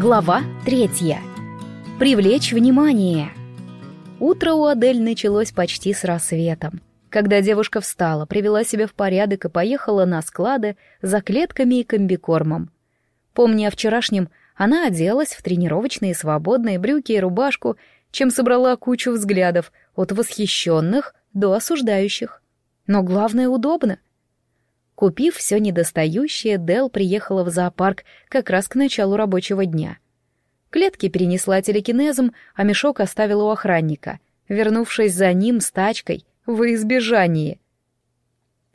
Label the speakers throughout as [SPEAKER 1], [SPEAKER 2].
[SPEAKER 1] Глава третья. Привлечь внимание. Утро у Адель началось почти с рассветом. Когда девушка встала, привела себя в порядок и поехала на склады за клетками и комбикормом. Помня о вчерашнем, она оделась в тренировочные свободные брюки и рубашку, чем собрала кучу взглядов, от восхищенных до осуждающих. Но главное — удобно. Купив все недостающее, Дел приехала в зоопарк как раз к началу рабочего дня. Клетки перенесла телекинезом, а мешок оставила у охранника, вернувшись за ним с тачкой во избежание.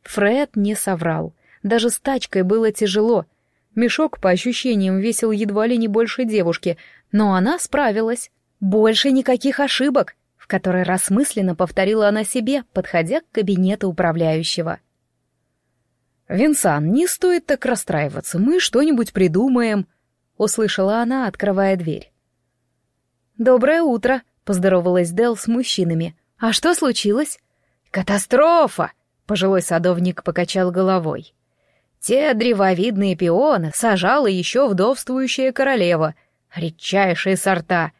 [SPEAKER 1] Фред не соврал. Даже с тачкой было тяжело. Мешок, по ощущениям, весил едва ли не больше девушки, но она справилась. Больше никаких ошибок, в который раз мысленно повторила она себе, подходя к кабинету управляющего.
[SPEAKER 2] «Винсан, не стоит так расстраиваться, мы что-нибудь придумаем», — услышала она, открывая дверь.
[SPEAKER 1] «Доброе утро», — поздоровалась Дел с мужчинами. «А что случилось?»
[SPEAKER 2] «Катастрофа!» — пожилой садовник покачал головой. «Те древовидные пионы сажала еще вдовствующая королева, редчайшие сорта.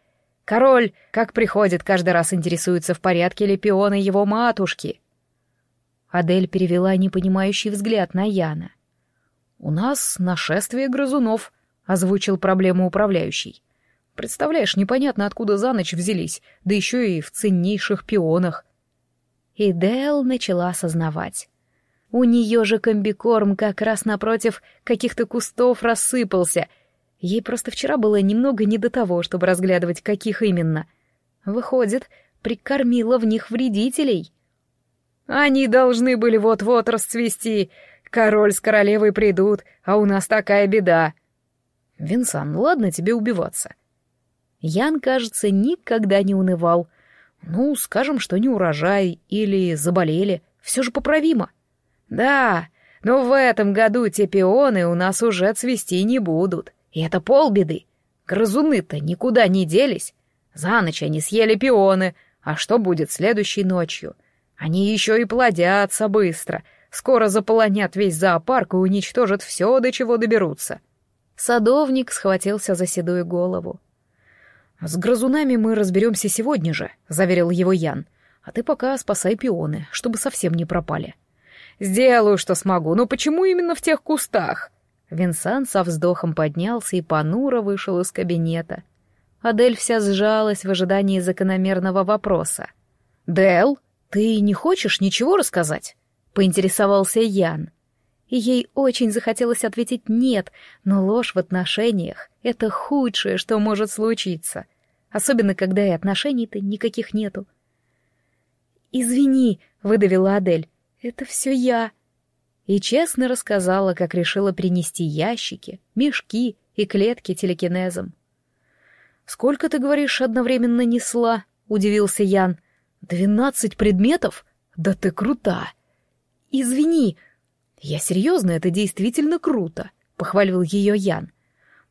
[SPEAKER 2] Король, как приходит, каждый раз интересуется, в порядке ли пионы его матушки».
[SPEAKER 1] Адель перевела непонимающий взгляд на Яна.
[SPEAKER 2] «У нас нашествие грызунов», — озвучил проблему управляющий. «Представляешь, непонятно, откуда за ночь взялись, да еще и в ценнейших пионах».
[SPEAKER 1] И Дэл начала осознавать. У нее же комбикорм как раз напротив каких-то кустов рассыпался. Ей просто вчера было немного не до того, чтобы разглядывать, каких именно. Выходит, прикормила в них вредителей.
[SPEAKER 2] Они должны были вот-вот расцвести. Король с королевой придут, а у нас такая беда. Винсан, ладно тебе убиваться.
[SPEAKER 1] Ян, кажется, никогда не унывал.
[SPEAKER 2] Ну, скажем, что не урожай или заболели, все же поправимо. Да, но в этом году те пионы у нас уже цвести не будут. И это полбеды. Грызуны-то никуда не делись. За ночь они съели пионы, а что будет следующей ночью? Они еще и плодятся быстро. Скоро заполонят весь зоопарк и уничтожат все, до чего доберутся.
[SPEAKER 1] Садовник схватился за седую голову.
[SPEAKER 2] «С грызунами мы разберемся сегодня же», — заверил его Ян. «А ты пока спасай пионы, чтобы совсем не пропали». «Сделаю, что смогу, но почему именно в тех кустах?»
[SPEAKER 1] Винсан со вздохом поднялся и понуро вышел из кабинета. Адель вся сжалась в ожидании закономерного вопроса.
[SPEAKER 2] «Дел?» «Ты не хочешь ничего рассказать?» — поинтересовался Ян.
[SPEAKER 1] И ей очень захотелось ответить «нет», но ложь в отношениях — это худшее, что может случиться. Особенно, когда и отношений-то никаких нету. «Извини», — выдавила Адель, — «это все я». И честно рассказала, как решила принести ящики, мешки и клетки телекинезом.
[SPEAKER 2] «Сколько, ты говоришь, одновременно несла?» — удивился Ян. «Двенадцать предметов? Да ты крута!» «Извини!» «Я серьезно, это действительно круто!» — похвалил ее Ян.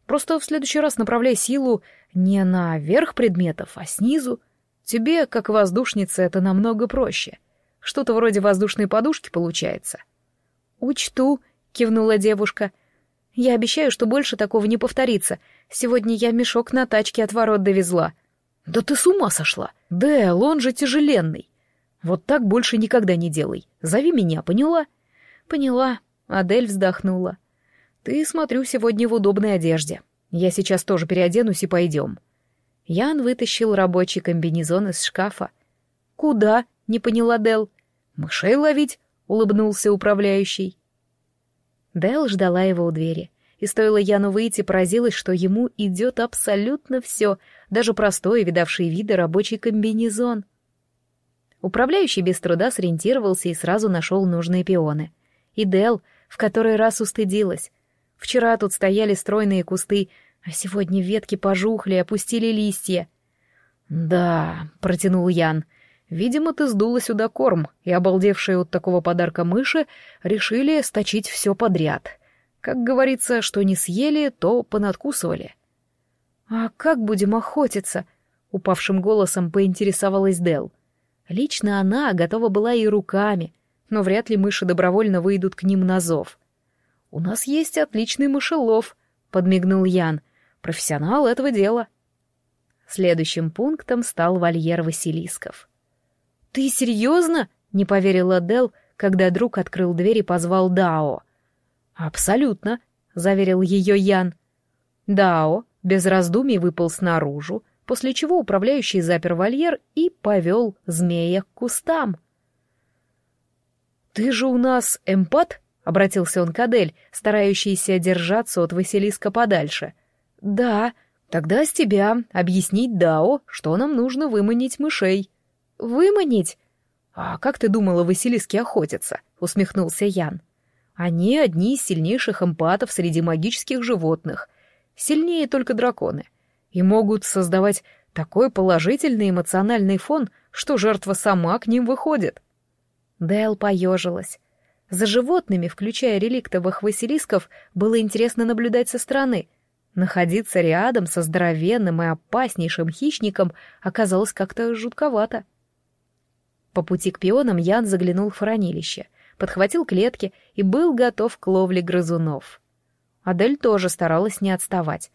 [SPEAKER 2] «Просто в следующий раз направляй силу не на верх предметов, а снизу. Тебе, как воздушнице, это намного проще. Что-то вроде воздушной подушки получается».
[SPEAKER 1] «Учту», — кивнула девушка. «Я обещаю, что больше такого не повторится. Сегодня я мешок на тачке от ворот довезла».
[SPEAKER 2] «Да ты с ума сошла! Дэл, он же тяжеленный! Вот так больше никогда не делай. Зови меня, поняла?»
[SPEAKER 1] «Поняла», — Адель вздохнула.
[SPEAKER 2] «Ты, смотрю, сегодня в удобной одежде. Я сейчас тоже переоденусь и пойдем».
[SPEAKER 1] Ян вытащил рабочий комбинезон из шкафа. «Куда?» — не поняла Дел.
[SPEAKER 2] «Мышей ловить», — улыбнулся управляющий.
[SPEAKER 1] Дел ждала его у двери. И стоило Яну выйти, поразилась, что ему идет абсолютно все, даже простой, видавший виды рабочий комбинезон. Управляющий без труда сориентировался и сразу нашел нужные пионы. И Дел в который раз устыдилась. Вчера тут стояли стройные кусты, а сегодня ветки пожухли, опустили листья.
[SPEAKER 2] «Да», — протянул Ян, — «видимо, ты сдула сюда корм, и обалдевшие от такого подарка мыши решили сточить все подряд». Как говорится, что не съели, то понадкусывали.
[SPEAKER 1] «А как будем охотиться?» — упавшим голосом поинтересовалась Дел. Лично она готова была и руками, но вряд ли мыши добровольно выйдут к ним на зов.
[SPEAKER 2] «У нас есть отличный мышелов», — подмигнул Ян. профессионал этого дела.
[SPEAKER 1] Следующим пунктом стал вольер Василисков.
[SPEAKER 2] «Ты серьезно?» — не поверила Дел, когда друг открыл дверь и позвал Дао.
[SPEAKER 1] «Абсолютно», — заверил ее Ян. Дао без раздумий выпал снаружи, после чего управляющий запер вольер и повел змея к кустам.
[SPEAKER 2] «Ты же у нас эмпат?» — обратился он к Адель, старающийся держаться от Василиска подальше.
[SPEAKER 1] «Да, тогда с тебя объяснить Дао, что нам нужно выманить мышей».
[SPEAKER 2] «Выманить?»
[SPEAKER 1] «А как ты думала, Василиски охотятся?» — усмехнулся Ян. «Они одни из сильнейших эмпатов среди магических животных. Сильнее только драконы. И могут создавать такой положительный эмоциональный фон, что жертва сама к ним выходит». Дэл поежилась. За животными, включая реликтовых василисков, было интересно наблюдать со стороны. Находиться рядом со здоровенным и опаснейшим хищником оказалось как-то жутковато. По пути к пионам Ян заглянул в хранилище, подхватил клетки и был готов к ловле грызунов. Адель тоже старалась не отставать.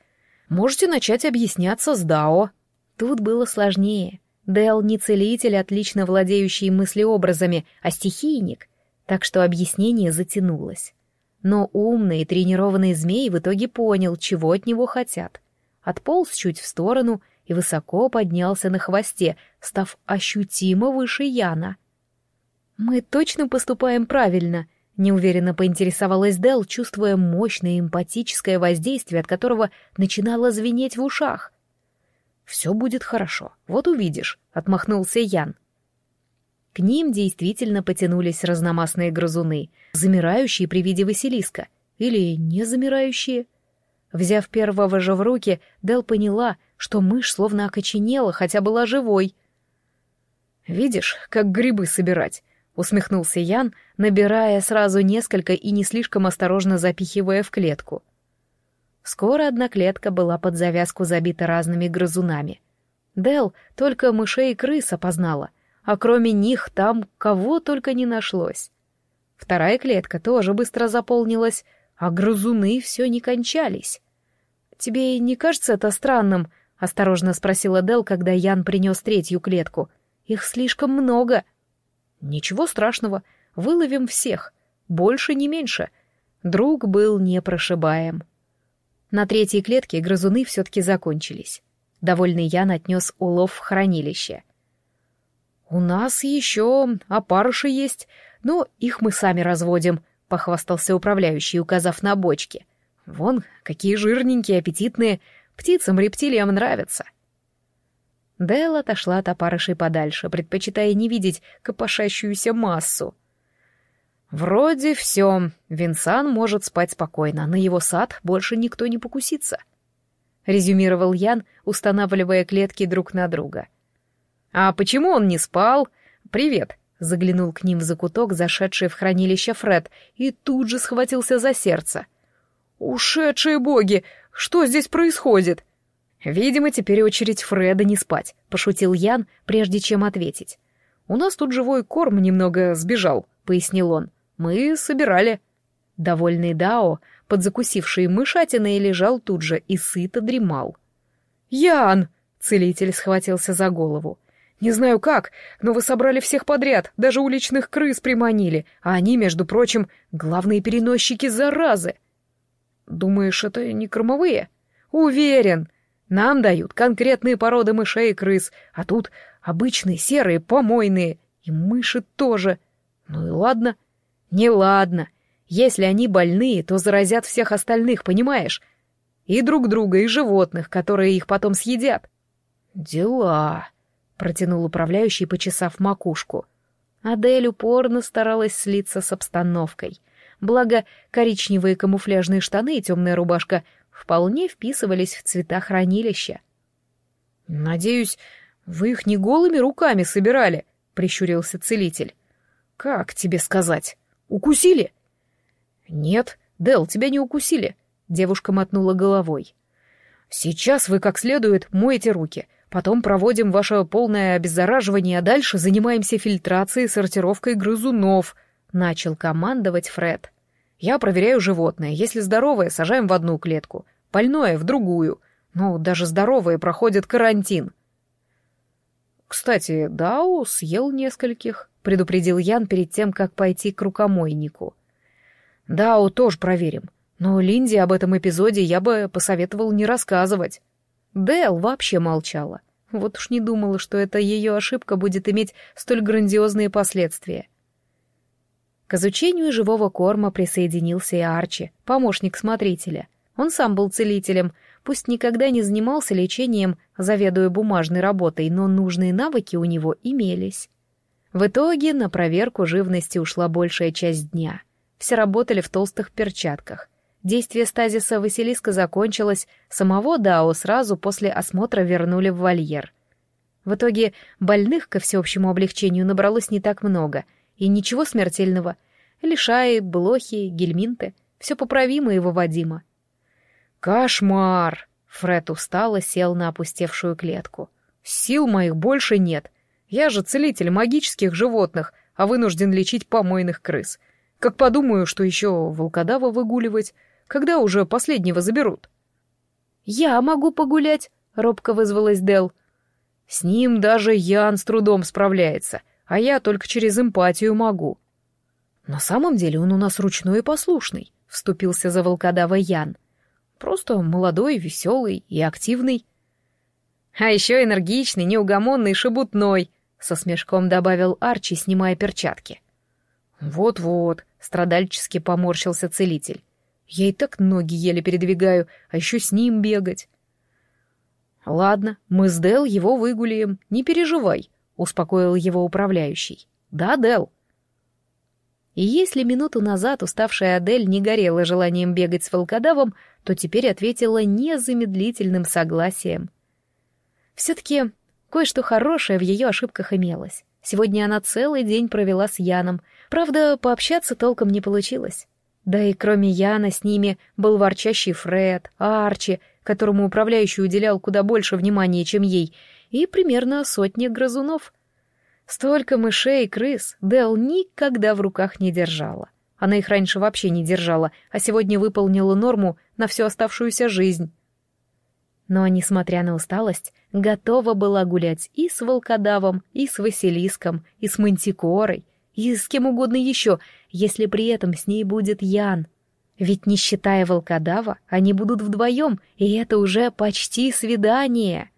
[SPEAKER 1] «Можете начать объясняться с Дао». Тут было сложнее. Дэл не целитель, отлично владеющий мыслеобразами, а стихийник — так что объяснение затянулось. Но умный и тренированный змей в итоге понял, чего от него хотят. Отполз чуть в сторону и высоко поднялся на хвосте, став ощутимо выше Яна. «Мы точно поступаем правильно», — неуверенно поинтересовалась Дел, чувствуя мощное эмпатическое воздействие, от которого начинало звенеть в ушах. «Все будет хорошо, вот увидишь», — отмахнулся Ян. К ним действительно потянулись разномастные грызуны, замирающие при виде Василиска, или не замирающие. Взяв первого же в руки, Дел поняла, что мышь словно окоченела, хотя была живой. «Видишь, как грибы собирать?» — усмехнулся Ян, набирая сразу несколько и не слишком осторожно запихивая в клетку. Скоро одна клетка была под завязку забита разными грызунами. Дел только мышей и крыс опознала, а кроме них там кого только не нашлось. Вторая клетка тоже быстро заполнилась, а грызуны все не кончались. «Тебе не кажется это странным?» — осторожно спросила Дел, когда Ян принес третью клетку. «Их слишком много». «Ничего страшного, выловим всех, больше не меньше». Друг был непрошибаем. На третьей клетке грызуны все-таки закончились. Довольный Ян отнес улов в хранилище. «У нас еще опарыши есть, но их мы сами разводим», — похвастался управляющий, указав на бочки. «Вон, какие жирненькие, аппетитные, птицам-рептилиям нравятся». Дэл отошла от опарышей подальше, предпочитая не видеть копошащуюся массу. «Вроде все. Винсан может спать спокойно, на его сад больше никто не покусится», — резюмировал Ян, устанавливая клетки друг на друга — «А почему он не спал? Привет!» — заглянул к ним в закуток, зашедший в хранилище Фред, и тут же схватился за сердце. «Ушедшие боги! Что здесь происходит?» «Видимо, теперь очередь Фреда не спать», — пошутил Ян, прежде чем ответить. «У нас тут живой корм немного сбежал», — пояснил он. «Мы собирали». Довольный Дао, подзакусивший мышатиной, лежал тут же и сыто дремал. «Ян!» — целитель схватился за голову. Не знаю как, но вы собрали всех подряд, даже уличных крыс приманили, а они, между прочим, главные переносчики заразы. Думаешь, это не кормовые? Уверен. Нам дают конкретные породы мышей и крыс, а тут обычные серые помойные, и мыши тоже. Ну и ладно. Не ладно. Если они больные, то заразят всех остальных, понимаешь? И друг друга, и животных, которые их потом съедят. Дела протянул управляющий, почесав макушку. Адель упорно старалась слиться с обстановкой. Благо, коричневые камуфляжные штаны и темная рубашка вполне вписывались в цвета хранилища. «Надеюсь, вы их не голыми руками собирали?» — прищурился целитель. «Как тебе сказать? Укусили?» «Нет, Дел, тебя не укусили», — девушка мотнула головой. «Сейчас вы как следует моете руки, Потом проводим ваше полное обеззараживание, а дальше занимаемся фильтрацией и сортировкой грызунов», — начал командовать Фред. «Я проверяю животное. Если здоровое, сажаем в одну клетку, больное — в другую.
[SPEAKER 2] Ну, даже здоровые проходят карантин. Кстати, Дау съел нескольких, предупредил Ян перед тем, как пойти к рукомойнику. Дау тоже проверим. Но Линде об этом эпизоде я бы посоветовал не рассказывать. Дэл вообще молчала. Вот уж не думала, что эта ее ошибка будет иметь столь грандиозные последствия. К изучению живого корма присоединился и Арчи, помощник смотрителя. Он сам был целителем, пусть никогда не занимался лечением, заведуя бумажной работой, но нужные навыки у него имелись. В итоге на проверку живности ушла большая часть дня. Все работали в толстых перчатках. Действие стазиса Василиска закончилось, самого Дао сразу после осмотра вернули в вольер. В итоге больных, ко всеобщему облегчению, набралось не так много, и ничего смертельного. Лишаи, блохи, гельминты — все поправимо и выводимо. «Кошмар!» — Фред устало сел на опустевшую клетку. «Сил моих больше нет. Я же целитель магических животных, а вынужден лечить помойных крыс. Как подумаю, что еще волкодава выгуливать, когда уже последнего заберут? «Я могу погулять», — робко вызвалась Дел. «С ним даже Ян с трудом справляется, а я только через эмпатию могу». «На самом деле он у нас ручной и послушный», — вступился за волкодава Ян. «Просто молодой, веселый и активный». «А еще энергичный, неугомонный, шебутной», — со смешком добавил Арчи, снимая перчатки. «Вот-вот», — страдальчески поморщился целитель. Я и так ноги еле передвигаю, а еще с ним бегать. Ладно, мы с Дел его выгуляем, не переживай, успокоил его управляющий. Да, Дел. И если минуту назад уставшая Адель не горела желанием бегать с волкодавом, то теперь ответила незамедлительным согласием. Все-таки кое-что хорошее в ее ошибках имелось. Сегодня она целый день провела с Яном. Правда, пообщаться толком не получилось. Да и кроме Яна с ними был ворчащий Фред, Арчи, которому управляющий уделял куда больше внимания, чем ей, и примерно сотня грызунов. Столько мышей и крыс Дел никогда в руках не держала. Она их раньше вообще не держала, а сегодня выполнила норму на всю оставшуюся жизнь. Но, несмотря на усталость, готова была гулять и с волкодавом, и с Василиском, и с Мантикорой, и с кем угодно еще, если при этом с ней будет Ян. Ведь не считая волкодава, они будут вдвоем, и это уже почти свидание.